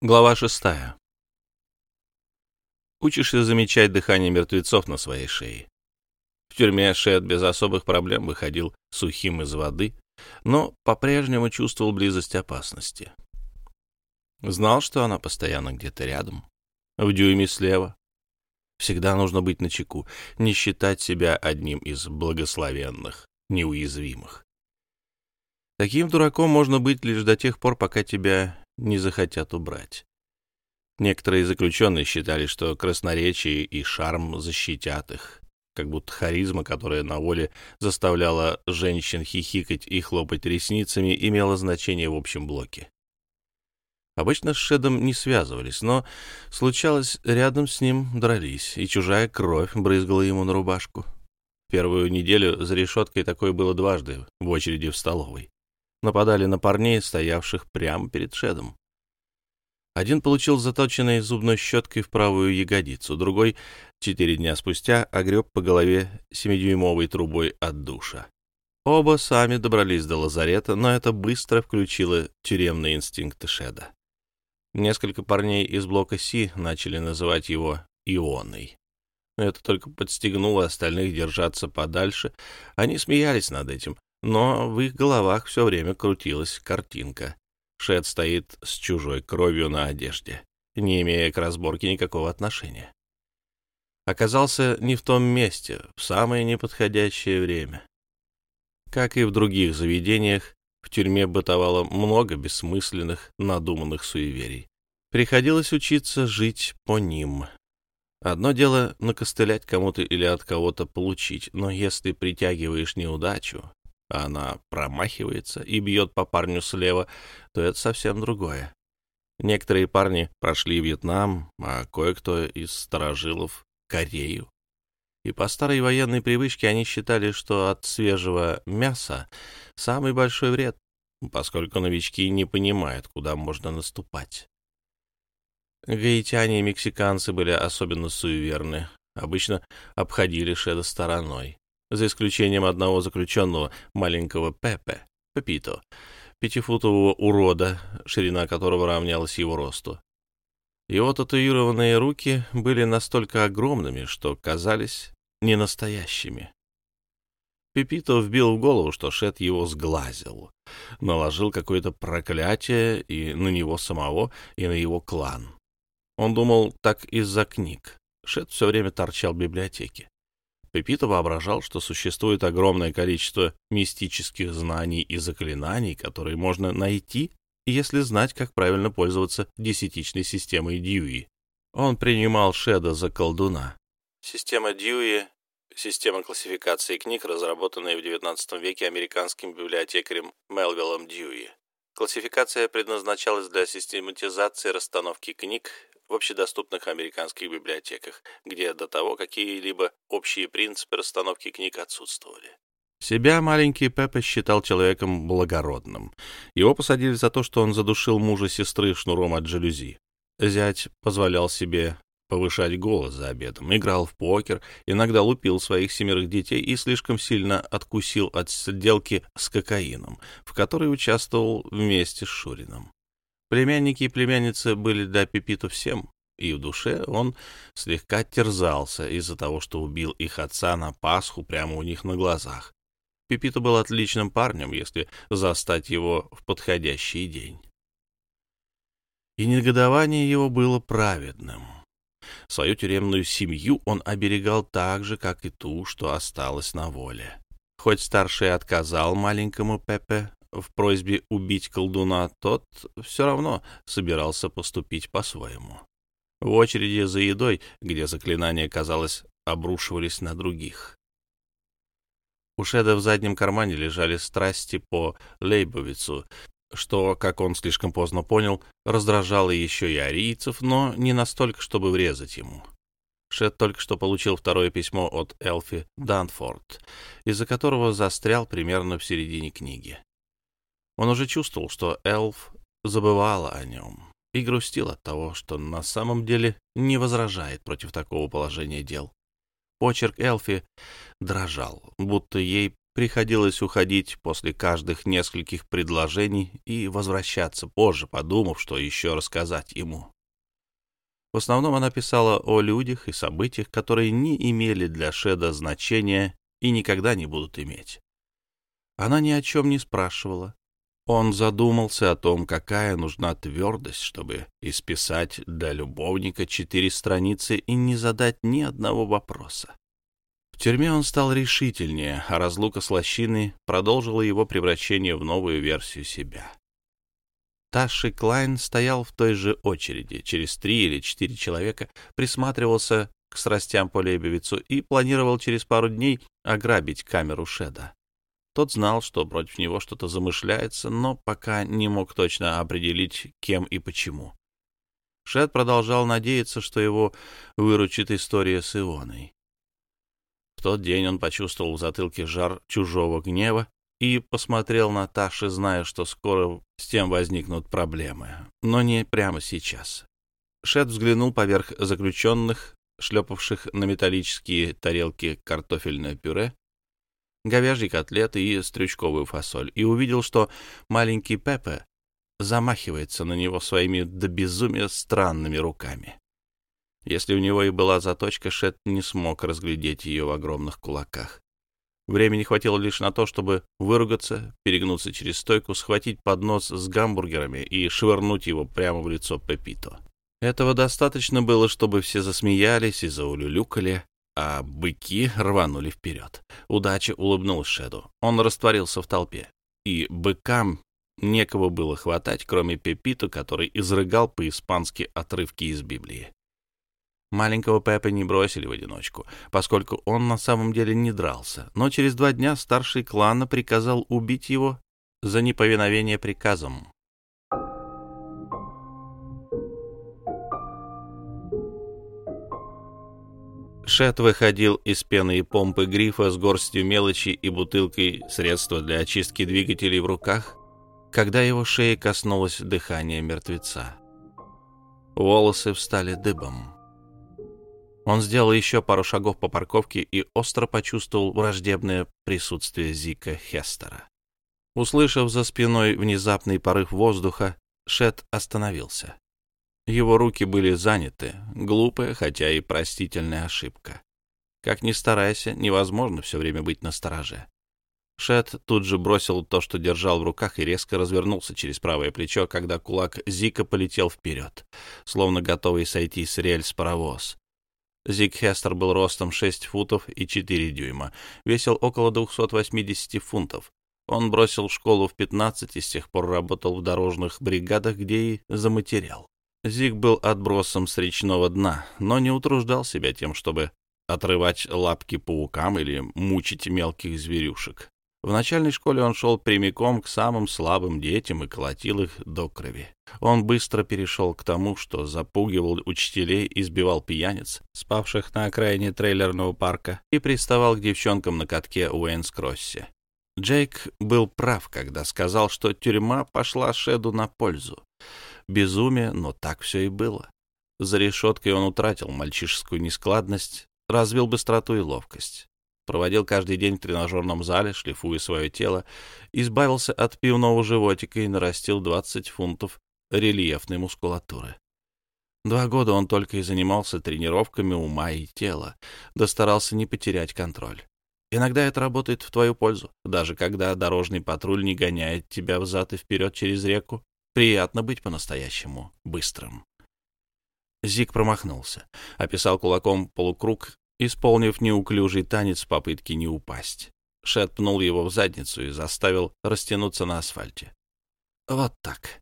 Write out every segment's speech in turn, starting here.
Глава шестая. Учишься замечать дыхание мертвецов на своей шее. В тюрьме Шет без особых проблем выходил сухим из воды, но по-прежнему чувствовал близость опасности. Знал, что она постоянно где-то рядом, в дюйме слева. Всегда нужно быть начеку, не считать себя одним из благословенных, неуязвимых. Таким дураком можно быть лишь до тех пор, пока тебя не захотят убрать. Некоторые заключенные считали, что красноречие и шарм защитят их, как будто харизма, которая на воле заставляла женщин хихикать и хлопать ресницами, имела значение в общем блоке. Обычно с Шедом не связывались, но случалось, рядом с ним дрались, и чужая кровь брызгала ему на рубашку. Первую неделю за решеткой такое было дважды в очереди в столовой нападали на парней, стоявших прямо перед Шедом. Один получил заточенной зубной щеткой в правую ягодицу, другой, четыре дня спустя, огреб по голове семидюймовой трубой от душа. Оба сами добрались до лазарета, но это быстро включило тюремные инстинкты Шеда. Несколько парней из блока Си начали называть его Ионой. Но это только подстегнуло остальных держаться подальше. Они смеялись над этим, но в их головах все время крутилась картинка. Шет стоит с чужой кровью на одежде, не имея к разборке никакого отношения. Оказался не в том месте, в самое неподходящее время. Как и в других заведениях, в тюрьме бытовало много бессмысленных, надуманных суеверий. Приходилось учиться жить по ним. Одно дело накостылять кому-то или от кого-то получить, но если притягиваешь неудачу, а она промахивается и бьет по парню слева, то это совсем другое. Некоторые парни прошли Вьетнам, а кое-кто из старожилов — Корею. И по старой военной привычке они считали, что от свежего мяса самый большой вред, поскольку новички не понимают, куда можно наступать. Гаитяне и мексиканцы были особенно суеверны, обычно обходили Шеда стороной за исключением одного заключенного, маленького Пепе, Пепито, пятифутового урода, ширина которого равнялась его росту. Его татуированные руки были настолько огромными, что казались ненастоящими. Пепито вбил в голову, что Шет его сглазил, наложил какое-то проклятие и на него самого, и на его клан. Он думал так из-за книг. Шет все время торчал в библиотеке. Пепито воображал, что существует огромное количество мистических знаний и заклинаний, которые можно найти, если знать, как правильно пользоваться десятичной системой Дьюи. Он принимал Шеда за колдуна. Система Дьюи — система классификации книг, разработанная в XIX веке американским библиотекарем Мелвиллом Дьюи. Классификация предназначалась для систематизации расстановки книг в общедоступных американских библиотеках, где до того какие-либо общие принципы расстановки книг отсутствовали. Себя маленький Пеппа считал человеком благородным. Его посадили за то, что он задушил мужа сестры шнуром от жалюзи. Зять позволял себе повышать голос за обедом, играл в покер, иногда лупил своих семерых детей и слишком сильно откусил от сделки с кокаином, в которой участвовал вместе с Шурином. Племянники и племянницы были для Пепиту всем, и в душе он слегка терзался из-за того, что убил их отца на Пасху прямо у них на глазах. Пепиту был отличным парнем, если застать его в подходящий день. И негодование его было праведным. Свою тюремную семью он оберегал так же, как и ту, что осталась на воле. Хоть старший отказал маленькому Пепе в просьбе убить колдуна, тот все равно собирался поступить по-своему. В очереди за едой, где заклинания, казалось, обрушивались на других. У Шеда в заднем кармане лежали страсти по Лейбовицу, что, как он слишком поздно понял, раздражало еще и арийцев, но не настолько, чтобы врезать ему. Шед только что получил второе письмо от Элфи Данфорд, из-за которого застрял примерно в середине книги. Он уже чувствовал, что Элф забывала о нем и грустил от того, что на самом деле не возражает против такого положения дел. Почерк Элфи дрожал, будто ей приходилось уходить после каждых нескольких предложений и возвращаться позже, подумав, что еще рассказать ему. В основном она писала о людях и событиях, которые не имели для Шеда значения и никогда не будут иметь. Она ни о чем не спрашивала. Он задумался о том, какая нужна твердость, чтобы исписать для любовника четыре страницы и не задать ни одного вопроса. В тюрьме он стал решительнее, а разлука с лощиной продолжила его превращение в новую версию себя. Таши Клайн стоял в той же очереди, через три или четыре человека, присматривался к страстям по Лейбовицу и планировал через пару дней ограбить камеру Шеда. Тот знал, что против него что-то замышляется, но пока не мог точно определить, кем и почему. Шед продолжал надеяться, что его выручит история с Ионой. В тот день он почувствовал в затылке жар чужого гнева и посмотрел на Таши, зная, что скоро с тем возникнут проблемы, но не прямо сейчас. Шет взглянул поверх заключенных, шлепавших на металлические тарелки картофельное пюре, говяжьи котлеты и стрючковую фасоль, и увидел, что маленький Пепе замахивается на него своими до безумия странными руками. Если у него и была заточка, Шет не смог разглядеть ее в огромных кулаках. Времени хватило лишь на то, чтобы выругаться, перегнуться через стойку, схватить поднос с гамбургерами и швырнуть его прямо в лицо Пепито. Этого достаточно было, чтобы все засмеялись и заулюлюкали, а быки рванули вперед. Удача улыбнулась Шеду. Он растворился в толпе. И быкам некого было хватать, кроме Пепито, который изрыгал по-испански отрывки из Библии. Маленького Пеппа не бросили в одиночку, поскольку он на самом деле не дрался, но через два дня старший клана приказал убить его за неповиновение приказам. Шет выходил из пены и помпы грифа с горстью мелочи и бутылкой средства для очистки двигателей в руках, когда его шея коснулось дыхания мертвеца. Волосы встали дыбом. Он сделал еще пару шагов по парковке и остро почувствовал враждебное присутствие Зика Хестера. Услышав за спиной внезапный порыв воздуха, Шет остановился. Его руки были заняты, глупая, хотя и простительная ошибка. Как ни старайся, невозможно все время быть настороже. Шет тут же бросил то, что держал в руках, и резко развернулся через правое плечо, когда кулак Зика полетел вперед, словно готовый сойти с рельс паровоз. Зиг Хестер был ростом 6 футов и 4 дюйма, весил около 280 фунтов. Он бросил школу в 15 и с тех пор работал в дорожных бригадах, где и заматерял. Зиг был отбросом с речного дна, но не утруждал себя тем, чтобы отрывать лапки паукам или мучить мелких зверюшек. В начальной школе он шел прямиком к самым слабым детям и колотил их до крови. Он быстро перешел к тому, что запугивал учителей и сбивал пьяниц, спавших на окраине трейлерного парка, и приставал к девчонкам на катке Уэйнс-Кроссе. Джейк был прав, когда сказал, что тюрьма пошла Шеду на пользу. Безумие, но так все и было. За решеткой он утратил мальчишескую нескладность, развил быстроту и ловкость проводил каждый день в тренажерном зале, шлифуя свое тело, избавился от пивного животика и нарастил 20 фунтов рельефной мускулатуры. Два года он только и занимался тренировками ума и тела, да старался не потерять контроль. Иногда это работает в твою пользу, даже когда дорожный патруль не гоняет тебя взад и вперед через реку. Приятно быть по-настоящему быстрым. Зик промахнулся, описал кулаком полукруг исполнив неуклюжий танец в попытке не упасть. Шет пнул его в задницу и заставил растянуться на асфальте. Вот так.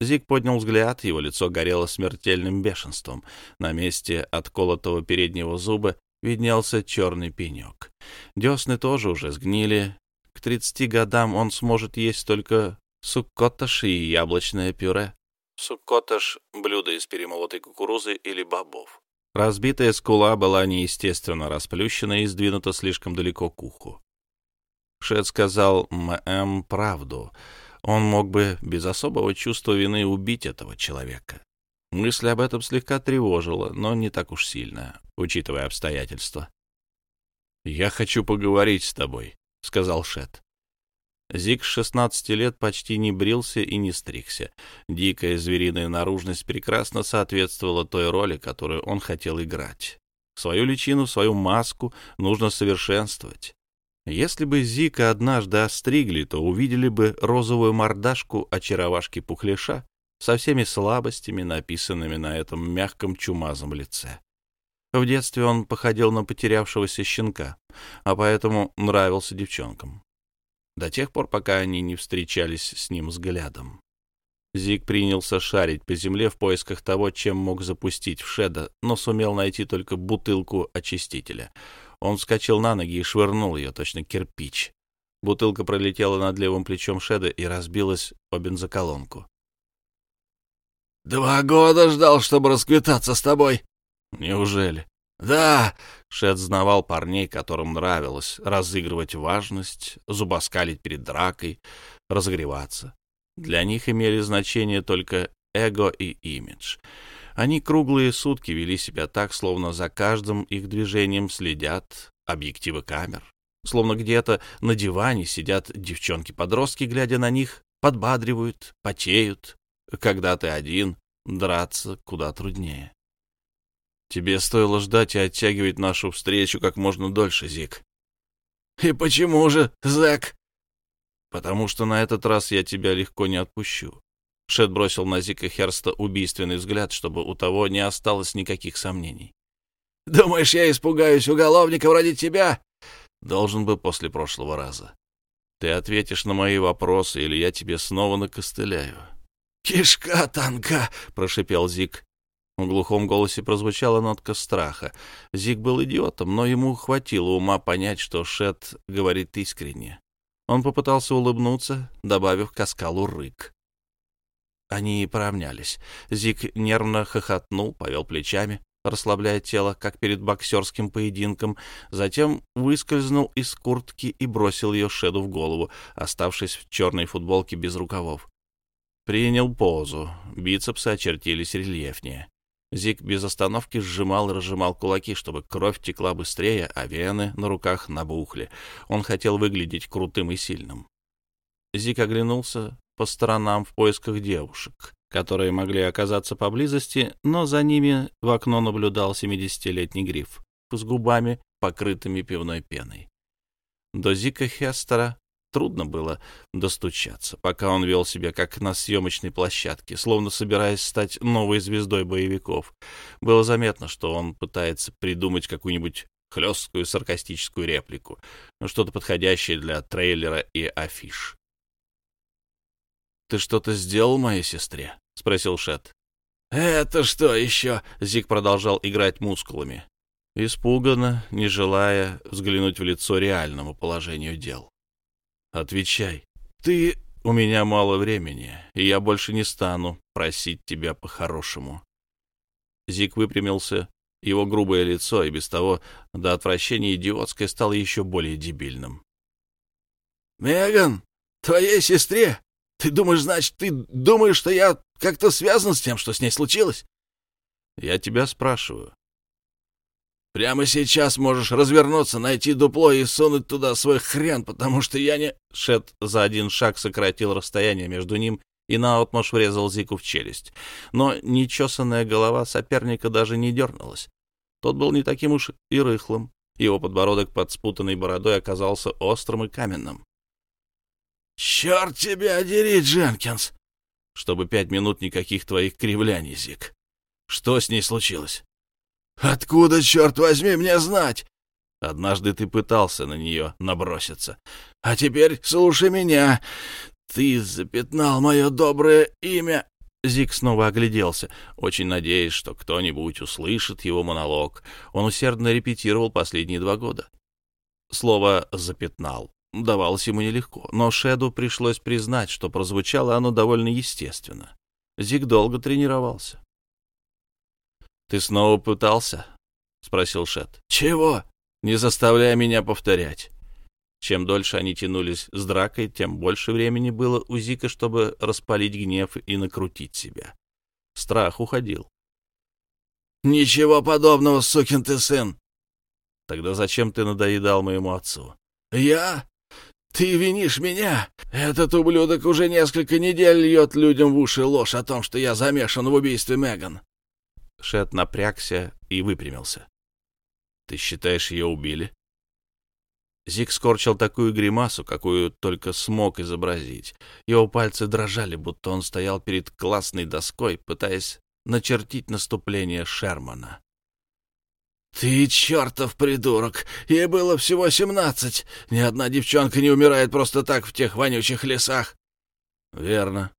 Зиг поднял взгляд, его лицо горело смертельным бешенством. На месте отколотого переднего зуба виднелся черный пенек. Десны тоже уже сгнили. К тридцати годам он сможет есть только суккоташ и яблочное пюре. Суккоташ — блюдо из перемолотой кукурузы или бобов. Разбитая скула была неестественно расплющена и сдвинута слишком далеко к уху. Шет сказал М.М. правду. Он мог бы без особого чувства вины убить этого человека. Мысль об этом слегка тревожила, но не так уж сильно, учитывая обстоятельства. «Я хочу поговорить с тобой», — сказал Шет. Зик с 16 лет почти не брился и не стригся. Дикая звериная наружность прекрасно соответствовала той роли, которую он хотел играть. Свою личину, свою маску нужно совершенствовать. Если бы Зика однажды остригли, то увидели бы розовую мордашку очаровашки-пухляша со всеми слабостями, написанными на этом мягком чумазом лице. В детстве он походил на потерявшегося щенка, а поэтому нравился девчонкам. До тех пор, пока они не встречались с ним взглядом. Зиг принялся шарить по земле в поисках того, чем мог запустить в Шеда, но сумел найти только бутылку очистителя. Он вскочил на ноги и швырнул ее, точно кирпич. Бутылка пролетела над левым плечом Шеда и разбилась о бензоколонку. «Два года ждал, чтобы расквитаться с тобой», Неужели? Да, Шет знавал парней, которым нравилось разыгрывать важность, зубоскалить перед дракой, разогреваться. Для них имели значение только эго и имидж. Они круглые сутки вели себя так, словно за каждым их движением следят объективы камер. Словно где-то на диване сидят девчонки-подростки, глядя на них, подбадривают, потеют. Когда ты один, драться куда труднее. Тебе стоило ждать и оттягивать нашу встречу как можно дольше, Зик. И почему же, Зэк? Потому что на этот раз я тебя легко не отпущу. Шет бросил на Зика Херста убийственный взгляд, чтобы у того не осталось никаких сомнений. «Думаешь, я испугаюсь уголовника вроде тебя?» «Должен бы после прошлого раза. Ты ответишь на мои вопросы, или я тебе снова накостыляю». «Кишка танка!» — прошипел Зик. В глухом голосе прозвучала нотка страха. Зиг был идиотом, но ему хватило ума понять, что Шет говорит искренне. Он попытался улыбнуться, добавив к оскалу рык. Они поравнялись. Зиг нервно хохотнул, повел плечами, расслабляя тело, как перед боксерским поединком, затем выскользнул из куртки и бросил ее Шеду в голову, оставшись в черной футболке без рукавов. Принял позу, бицепсы очертились рельефнее. Зик без остановки сжимал и разжимал кулаки, чтобы кровь текла быстрее, а вены на руках набухли. Он хотел выглядеть крутым и сильным. Зик оглянулся по сторонам в поисках девушек, которые могли оказаться поблизости, но за ними в окно наблюдал семидесятилетний гриф с губами, покрытыми пивной пеной. До Зика Хестера Трудно было достучаться, пока он вел себя как на съемочной площадке, словно собираясь стать новой звездой боевиков. Было заметно, что он пытается придумать какую-нибудь хлесткую саркастическую реплику, что-то подходящее для трейлера и афиш. «Ты что-то сделал моей сестре?» — спросил Шет. «Это что еще?» — Зик продолжал играть мускулами, испуганно, не желая взглянуть в лицо реальному положению дел. Отвечай. Ты... У меня мало времени, и я больше не стану просить тебя по-хорошему. Зик выпрямился. Его грубое лицо, и без того до отвращения идиотское, стало еще более дебильным. «Меган, твоей сестре? Ты думаешь, значит, ты думаешь, что я как-то связан с тем, что с ней случилось?» «Я тебя спрашиваю. Прямо сейчас можешь развернуться, найти дупло и сунуть туда свой хрен, потому что я не...» Шет за один шаг сократил расстояние между ним и наотмашь врезал Зику в челюсть. Но нечесанная голова соперника даже не дернулась. Тот был не таким уж и рыхлым. Его подбородок под спутанной бородой оказался острым и каменным. «Черт тебя дери, Дженкинс!» «Чтобы пять минут никаких твоих кривляний, Зик. Что с ней случилось?» «Откуда, черт возьми, мне знать?» Однажды ты пытался на нее наброситься. «А теперь слушай меня. Ты запятнал мое доброе имя». Зик снова огляделся, очень надеясь, что кто-нибудь услышит его монолог. Он усердно репетировал последние два года. Слово «запятнал» давалось ему нелегко, но Шеду пришлось признать, что прозвучало оно довольно естественно. Зик долго тренировался. «Ты снова пытался?» — спросил Шет. «Чего?» «Не заставляй меня повторять». Чем дольше они тянулись с дракой, тем больше времени было у Зика, чтобы распалить гнев и накрутить себя. Страх уходил. «Ничего подобного, сукин ты сын!» «Тогда зачем ты надоедал моему отцу?» «Я? Ты винишь меня? Этот ублюдок уже несколько недель льет людям в уши ложь о том, что я замешан в убийстве Меган. Шет напрягся и выпрямился. «Ты считаешь, ее убили?» Зик скорчил такую гримасу, какую только смог изобразить. Его пальцы дрожали, будто он стоял перед классной доской, пытаясь начертить наступление Шермана. «Ты чертов придурок! Ей было всего семнадцать! Ни одна девчонка не умирает просто так в тех вонючих лесах!» «Верно.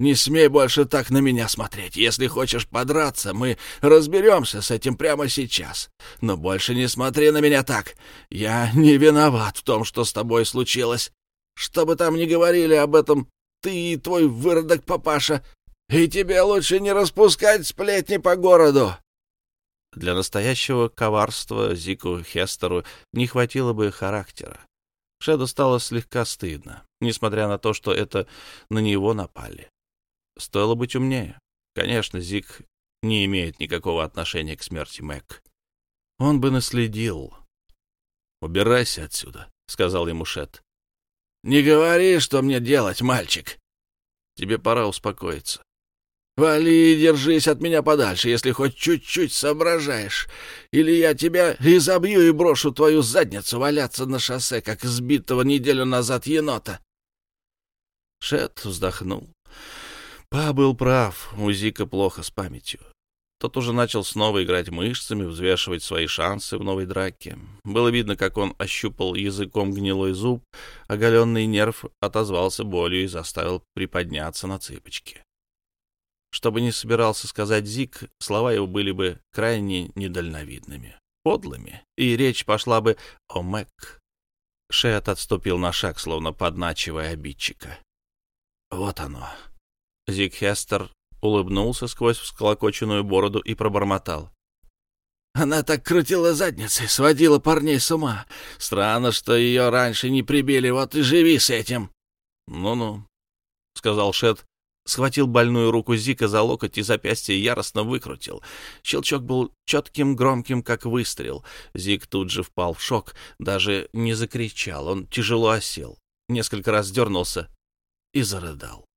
Не смей больше так на меня смотреть. Если хочешь подраться, мы разберемся с этим прямо сейчас. Но больше не смотри на меня так. Я не виноват в том, что с тобой случилось. Что бы там ни говорили об этом ты и твой выродок папаша, и тебе лучше не распускать сплетни по городу. Для настоящего коварства Зику Хестеру не хватило бы характера. Шеду стало слегка стыдно, несмотря на то, что это на него напали. Стоило быть умнее. Конечно, Зик не имеет никакого отношения к смерти Мэг. Он бы наследил. «Убирайся отсюда», — сказал ему Шет. «Не говори, что мне делать, мальчик». «Тебе пора успокоиться». «Вали и держись от меня подальше, если хоть чуть-чуть соображаешь. Или я тебя изобью и брошу твою задницу валяться на шоссе, как сбитого неделю назад енота». Шет вздохнул. Па был прав, у Зика плохо с памятью. Тот уже начал снова играть мышцами, взвешивать свои шансы в новой драке. Было видно, как он ощупал языком гнилой зуб, оголенный нерв отозвался болью и заставил приподняться на цыпочки. Что бы ни собирался сказать Зик, слова его были бы крайне недальновидными, подлыми, и речь пошла бы о Мэг. Шет отступил на шаг, словно подначивая обидчика. Вот оно, Зиг Хестер улыбнулся сквозь всколокоченную бороду и пробормотал. Она так крутила задницей, сводила парней с ума. Странно, что ее раньше не прибили, вот и живи с этим. Ну-ну, — сказал Шет, схватил больную руку Зика за локоть и запястье яростно выкрутил. Щелчок был четким, громким, как выстрел. Зик тут же впал в шок, даже не закричал, он тяжело осел, несколько раз дернулся и зарыдал.